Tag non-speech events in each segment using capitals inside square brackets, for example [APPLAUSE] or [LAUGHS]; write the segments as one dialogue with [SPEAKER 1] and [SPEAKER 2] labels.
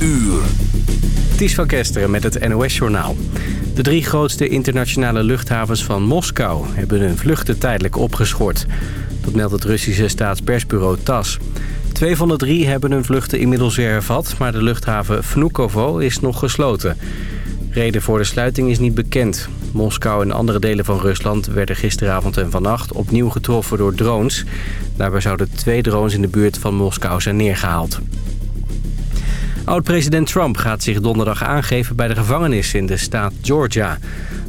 [SPEAKER 1] uur.
[SPEAKER 2] Ties van Kesteren met het NOS-journaal. De drie grootste internationale luchthavens van Moskou... hebben hun vluchten tijdelijk opgeschort. Dat meldt het Russische staatspersbureau TAS. Twee van de drie hebben hun vluchten inmiddels weer hervat... maar de luchthaven Vnukovo is nog gesloten. Reden voor de sluiting is niet bekend. Moskou en andere delen van Rusland werden gisteravond en vannacht opnieuw getroffen door drones. Daarbij zouden twee drones in de buurt van Moskou zijn neergehaald. Oud-president Trump gaat zich donderdag aangeven bij de gevangenis in de staat Georgia.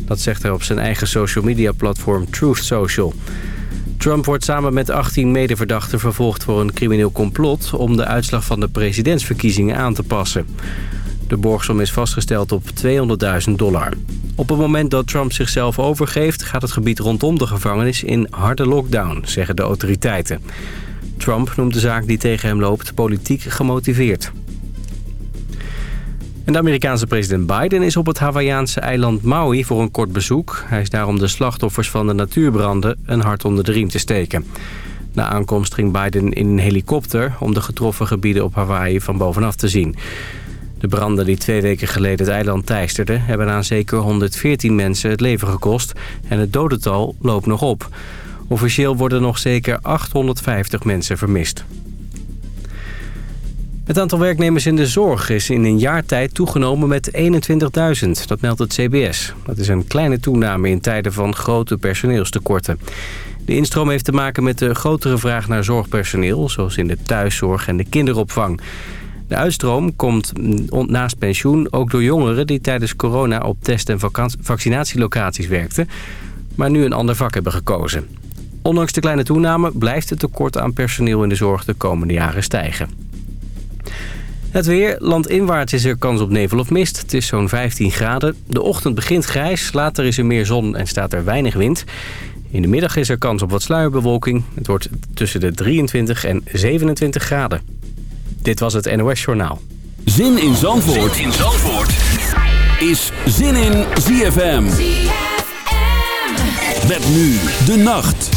[SPEAKER 2] Dat zegt hij op zijn eigen social media platform Truth Social. Trump wordt samen met 18 medeverdachten vervolgd voor een crimineel complot... om de uitslag van de presidentsverkiezingen aan te passen. De borgsom is vastgesteld op 200.000 dollar. Op het moment dat Trump zichzelf overgeeft... gaat het gebied rondom de gevangenis in harde lockdown, zeggen de autoriteiten. Trump noemt de zaak die tegen hem loopt politiek gemotiveerd. De Amerikaanse president Biden is op het Hawaïaanse eiland Maui voor een kort bezoek. Hij is daar om de slachtoffers van de natuurbranden een hart onder de riem te steken. Na aankomst ging Biden in een helikopter om de getroffen gebieden op Hawaii van bovenaf te zien. De branden die twee weken geleden het eiland teisterden... hebben aan zeker 114 mensen het leven gekost en het dodental loopt nog op. Officieel worden nog zeker 850 mensen vermist. Het aantal werknemers in de zorg is in een jaar tijd toegenomen met 21.000. Dat meldt het CBS. Dat is een kleine toename in tijden van grote personeelstekorten. De instroom heeft te maken met de grotere vraag naar zorgpersoneel... zoals in de thuiszorg en de kinderopvang. De uitstroom komt naast pensioen ook door jongeren... die tijdens corona op test- en vaccinatielocaties werkten... maar nu een ander vak hebben gekozen. Ondanks de kleine toename blijft het tekort aan personeel in de zorg de komende jaren stijgen. Het weer. Landinwaarts is er kans op nevel of mist. Het is zo'n 15 graden. De ochtend begint grijs. Later is er meer zon en staat er weinig wind. In de middag is er kans op wat sluierbewolking. Het wordt tussen de 23 en 27 graden. Dit was het NOS Journaal.
[SPEAKER 1] Zin in Zandvoort, zin in Zandvoort. is Zin in ZFM. ZFM. Met nu de nacht.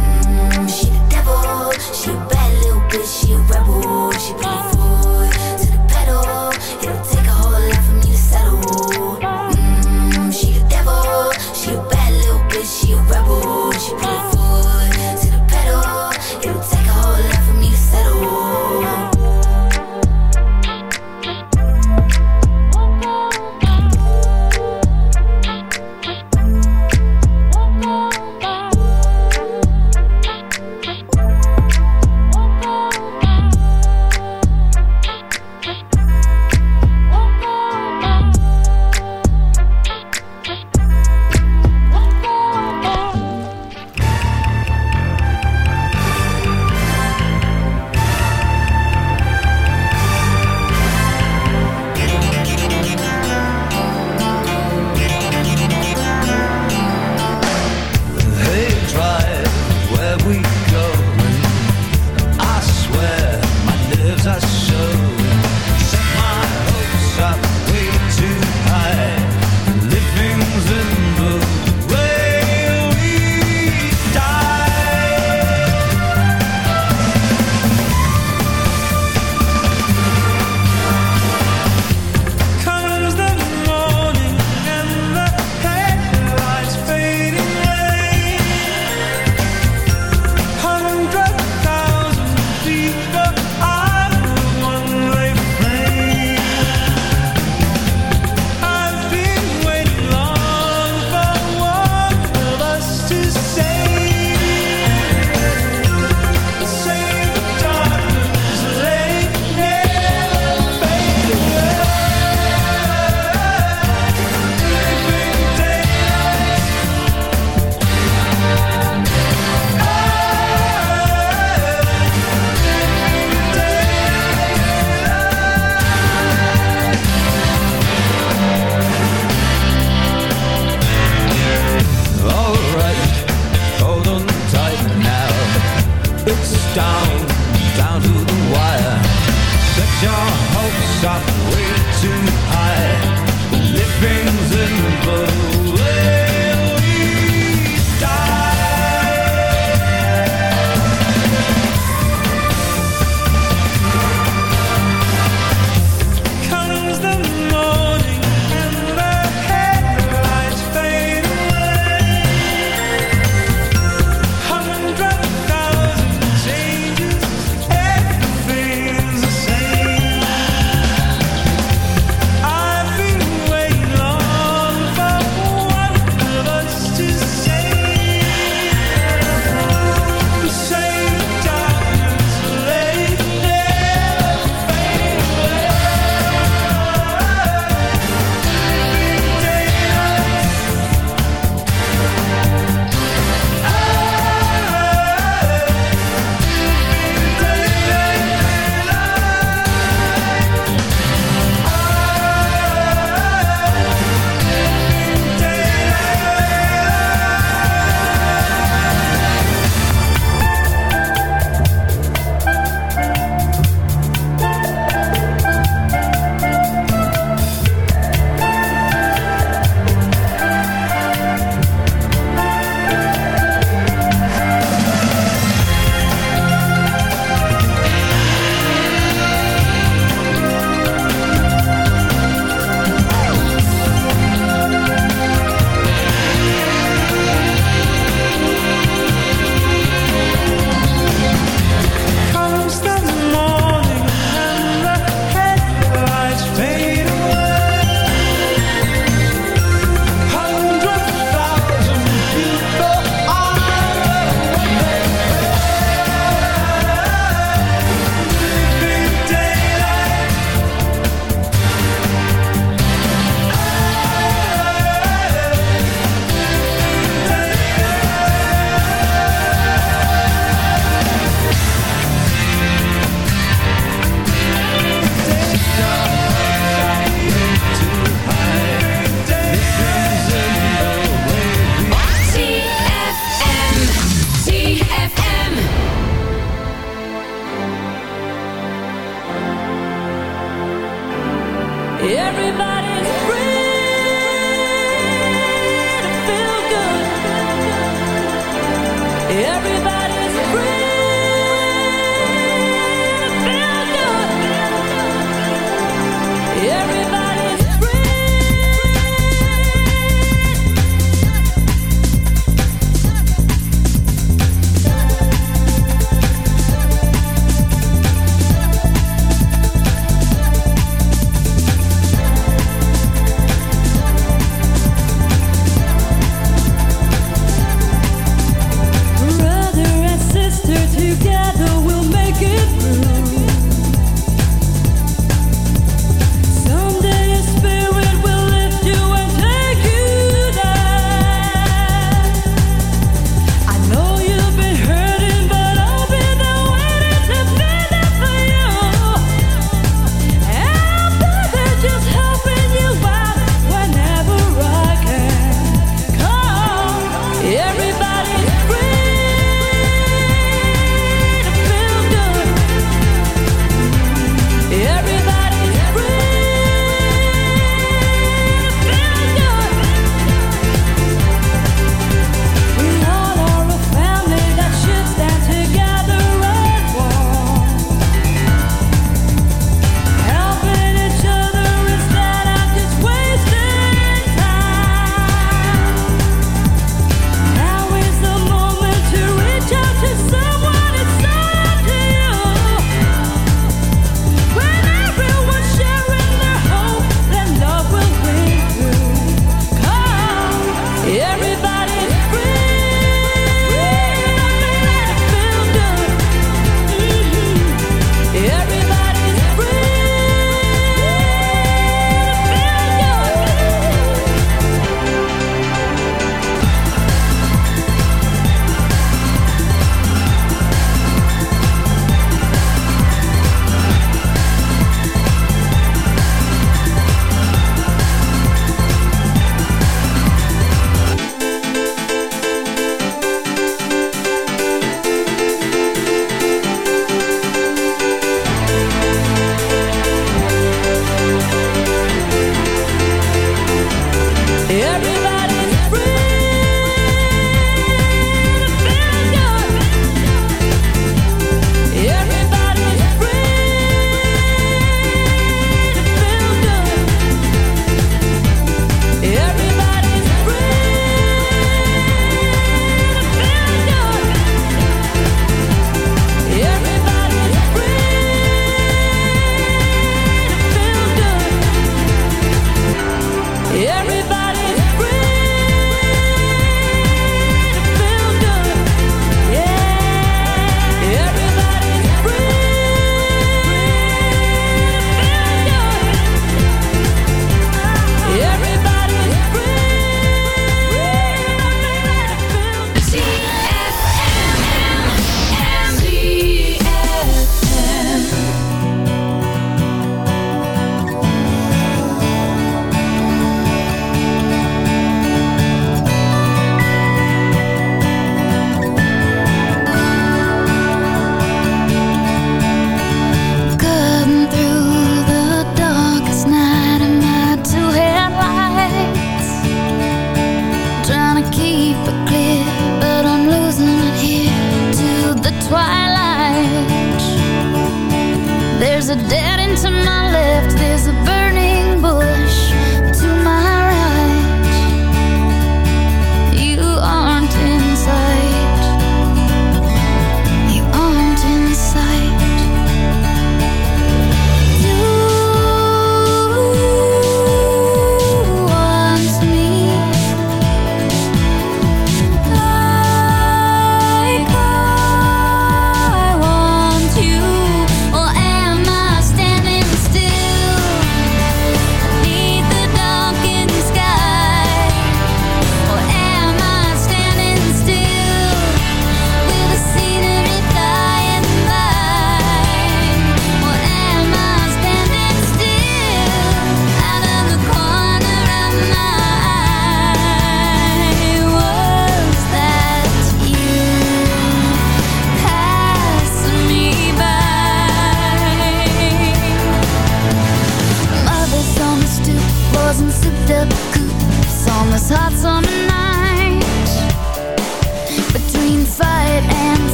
[SPEAKER 3] She a bad little bitch, she a rebel. She put her foot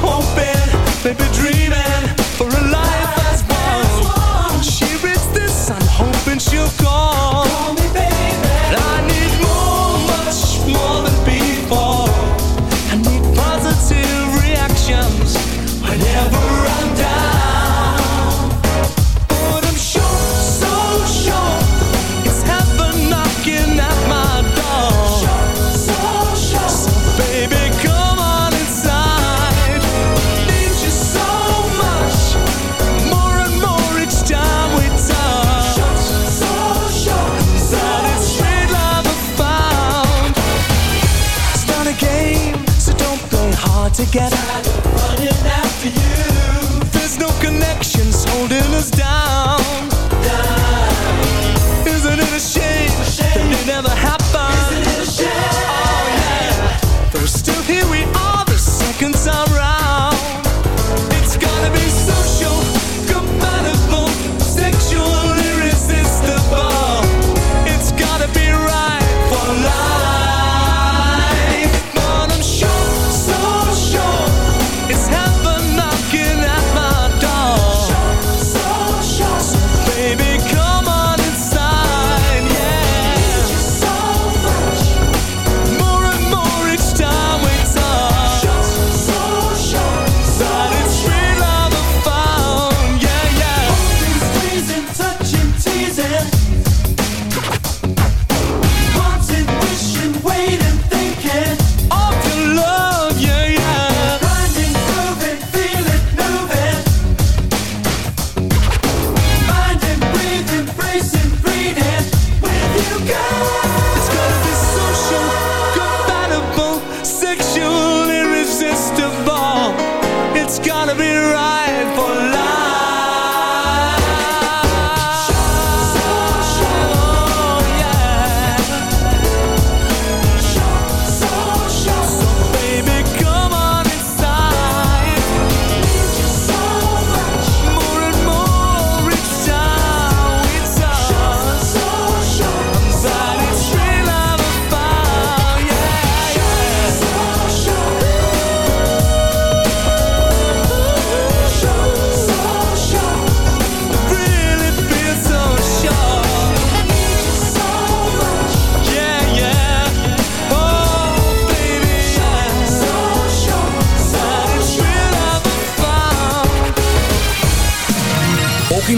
[SPEAKER 4] Hoping, they've been dreaming.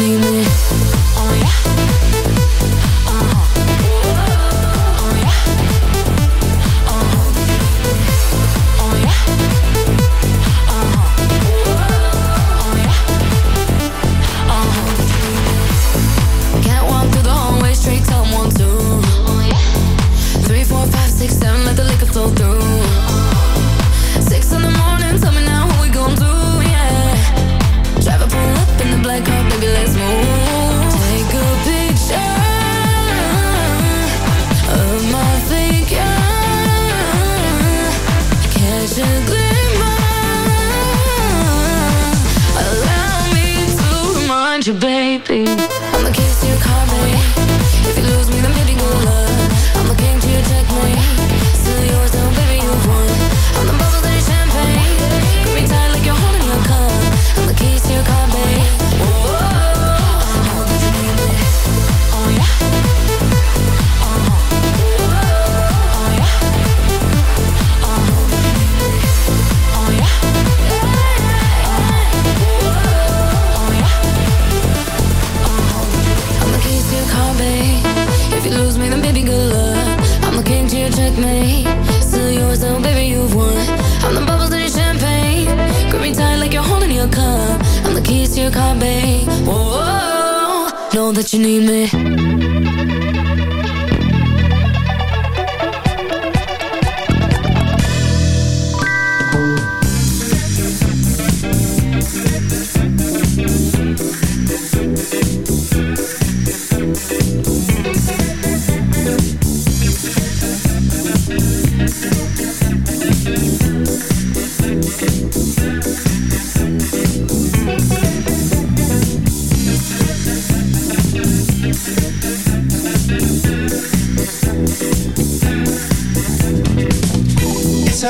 [SPEAKER 5] You.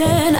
[SPEAKER 4] pretend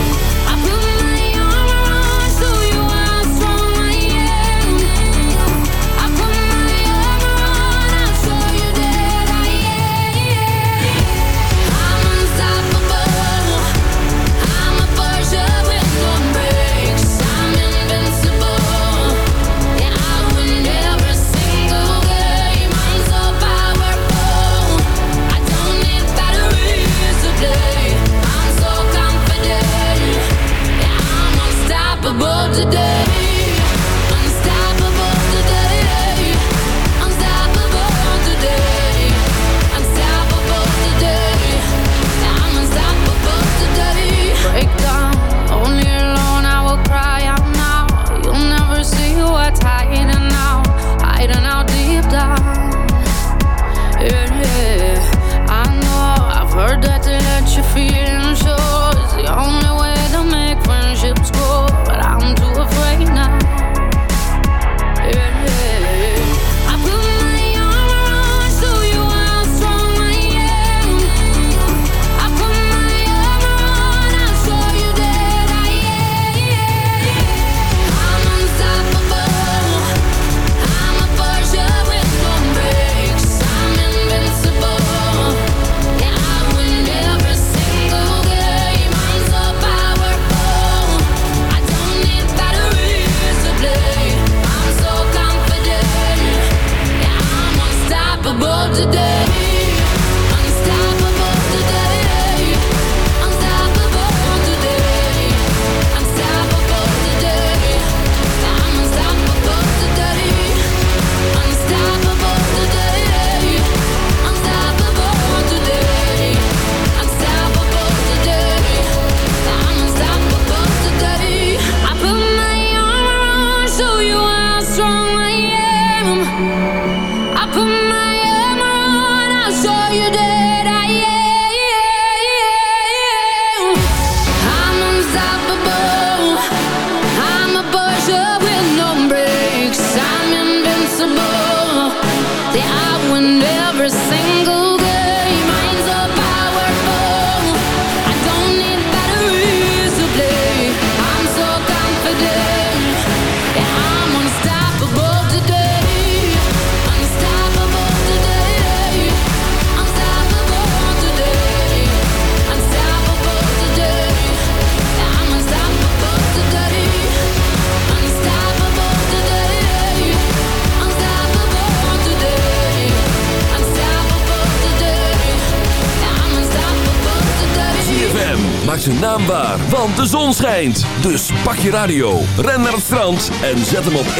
[SPEAKER 1] de zon schijnt. Dus pak je radio, ren naar het strand en zet hem op 106.9.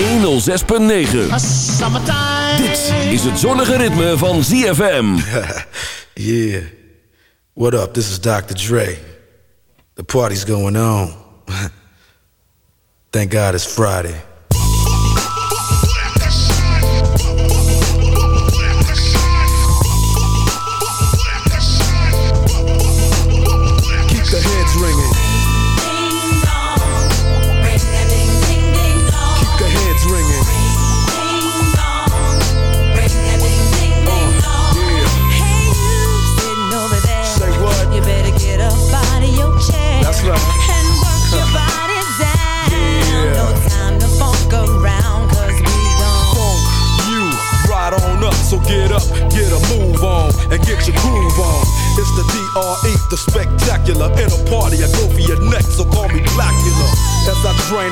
[SPEAKER 1] Dit is het zonnige ritme van ZFM. [LAUGHS]
[SPEAKER 6] Yeah. What up? This is Dr. Dre. The party's going on. [LAUGHS] Thank God it's Friday.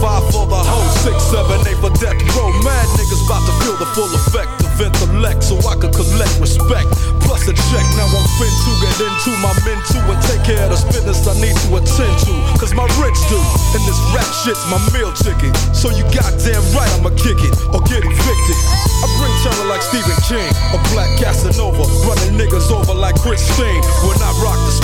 [SPEAKER 6] five for the hoe, six, seven, eight for death row. Mad niggas about to feel the full effect of intellect so I could collect respect. Plus a check, now I'm fin to get into my men too and take care of this business I need to attend to. Cause my rich do, and this rap shit's my meal ticket. So you goddamn right I'ma kick it or get evicted. I bring terror like Stephen King, a black Casanova, running niggas over like Christine. When I rock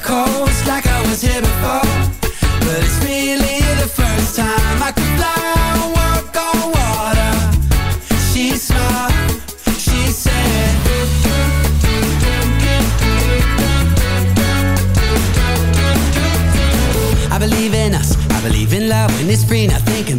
[SPEAKER 7] miracles like I was here before. But it's really the first time I can fly, walk on water. She smiled, she said, I believe in us. I believe in love when it's free, nothing can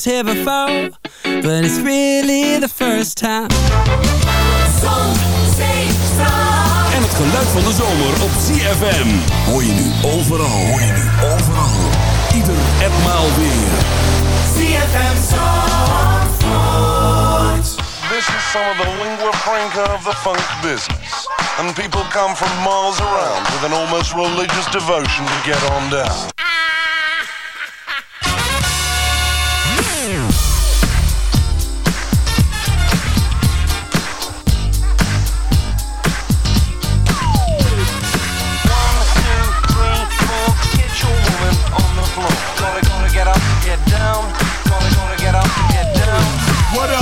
[SPEAKER 7] was here before, but it's really the first time.
[SPEAKER 1] Zon, zee, En het geluid van de zomer op ZFM. Hoor je nu overal. Hoor je nu overal. Ieder en maal weer.
[SPEAKER 4] ZFM Zandvoort.
[SPEAKER 8] This is some of the lingua franca of the funk business. And people come from miles around with an almost religious devotion to get on down.